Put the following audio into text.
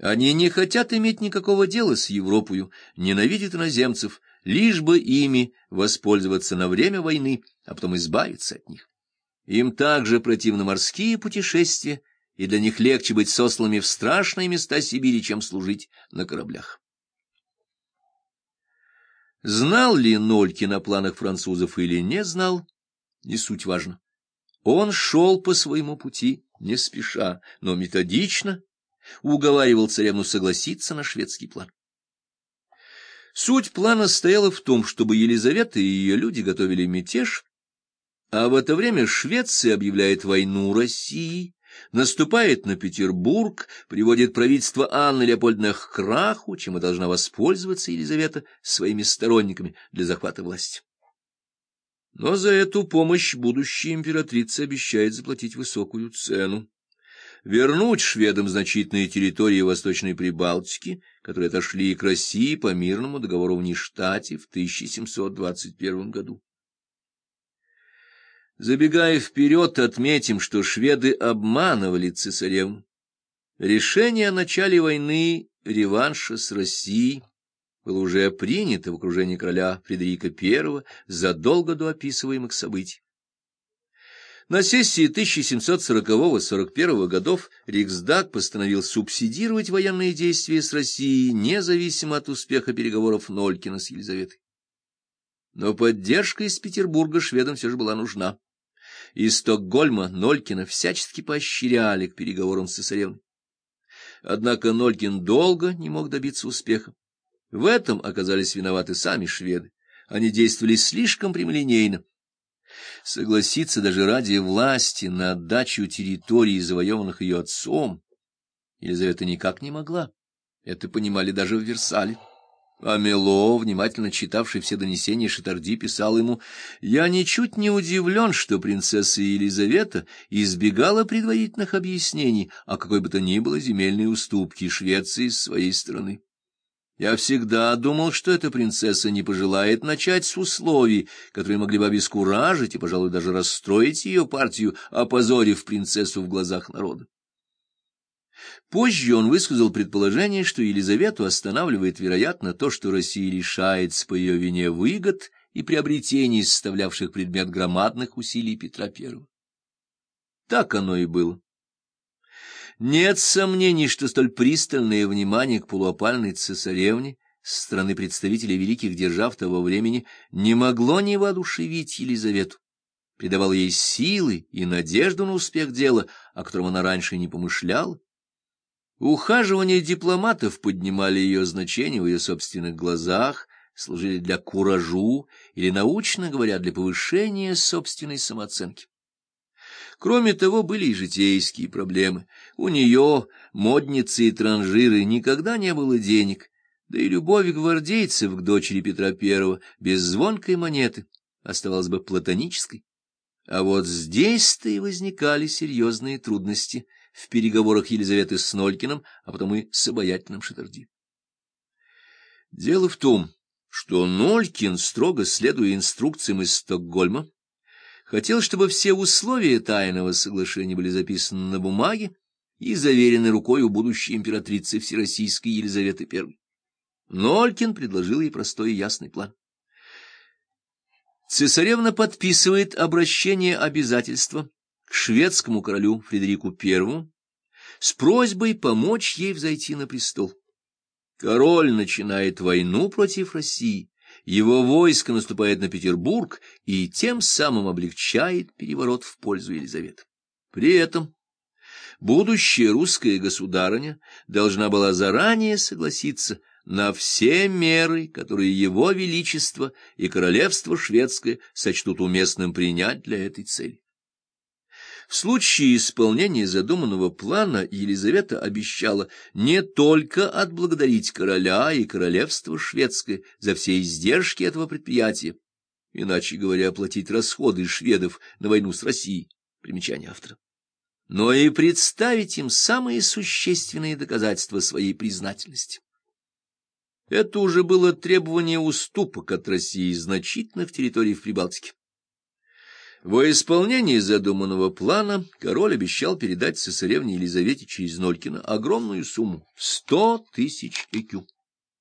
Они не хотят иметь никакого дела с Европою, ненавидят иноземцев, лишь бы ими воспользоваться на время войны, а потом избавиться от них. Им также противны морские путешествия, и для них легче быть сосланными в страшные места Сибири, чем служить на кораблях. Знал ли Нолькин о планах французов или не знал, не суть важно. Он шел по своему пути, не спеша, но методично, уговаривал царевну согласиться на шведский план. Суть плана стояла в том, чтобы Елизавета и ее люди готовили мятеж, а в это время Швеция объявляет войну России, наступает на Петербург, приводит правительство Анны Леопольдовны к краху, чем и должна воспользоваться Елизавета своими сторонниками для захвата власти. Но за эту помощь будущая императрица обещает заплатить высокую цену вернуть шведам значительные территории Восточной Прибалтики, которые отошли к России по мирному договору в Ништате в 1721 году. Забегая вперед, отметим, что шведы обманывали цесаревну. Решение о начале войны реванша с Россией было уже принято в окружении короля Фредерика I задолго до описываемых событий. На сессии 1740-41 годов Риксдаг постановил субсидировать военные действия с Россией независимо от успеха переговоров Нолькина с Елизаветой. Но поддержка из Петербурга шведам все же была нужна. Из Стокгольма Нолькина всячески поощряли к переговорам с цесаревной. Однако Нолькин долго не мог добиться успеха. В этом оказались виноваты сами шведы. Они действовали слишком прямолинейно, Согласиться даже ради власти на отдачу территорий, завоеванных ее отцом, Елизавета никак не могла. Это понимали даже в Версале. А Мело, внимательно читавший все донесения Шатарди, писал ему, «Я ничуть не удивлен, что принцесса Елизавета избегала предварительных объяснений о какой бы то ни было земельной уступке Швеции с своей стороны». Я всегда думал, что эта принцесса не пожелает начать с условий, которые могли бы обескуражить и, пожалуй, даже расстроить ее партию, опозорив принцессу в глазах народа. Позже он высказал предположение, что Елизавету останавливает, вероятно, то, что Россия лишается по ее вине выгод и приобретений, составлявших предмет громадных усилий Петра I. Так оно и было. Нет сомнений, что столь пристальное внимание к полуопальной цесаревне со стороны представителей великих держав того времени не могло не воодушевить Елизавету, придавало ей силы и надежду на успех дела, о котором она раньше не помышляла. Ухаживания дипломатов поднимали ее значение в ее собственных глазах, служили для куражу или, научно говоря, для повышения собственной самооценки. Кроме того, были и житейские проблемы. У нее, модницы и транжиры, никогда не было денег, да и любовь гвардейцев к дочери Петра I без звонкой монеты оставалась бы платонической. А вот здесь-то и возникали серьезные трудности в переговорах Елизаветы с Нолькиным, а потом и с обаятельным Шатарди. Дело в том, что Нолькин, строго следуя инструкциям из Стокгольма, хотел, чтобы все условия тайного соглашения были записаны на бумаге и заверены рукой у будущей императрицы Всероссийской Елизаветы I. Нолькин предложил ей простой и ясный план. Цесаревна подписывает обращение обязательства к шведскому королю Фредерику I с просьбой помочь ей взойти на престол. Король начинает войну против России, его войско наступает на Петербург и тем самым облегчает переворот в пользу Елизаветы. При этом будущая русская государыня должна была заранее согласиться на все меры, которые его величество и королевство шведское сочтут уместным принять для этой цели. В случае исполнения задуманного плана Елизавета обещала не только отблагодарить короля и королевство шведское за все издержки этого предприятия, иначе говоря, оплатить расходы шведов на войну с Россией, примечание автора, но и представить им самые существенные доказательства своей признательности. Это уже было требование уступок от России значительных территорий в Прибалтике. Во исполнении задуманного плана король обещал передать цесаревне Елизавете через Нолькина огромную сумму — сто тысяч ЭКЮ.